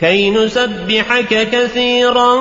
كَيْ نُسَبِّحَكَ كَثِيرًا.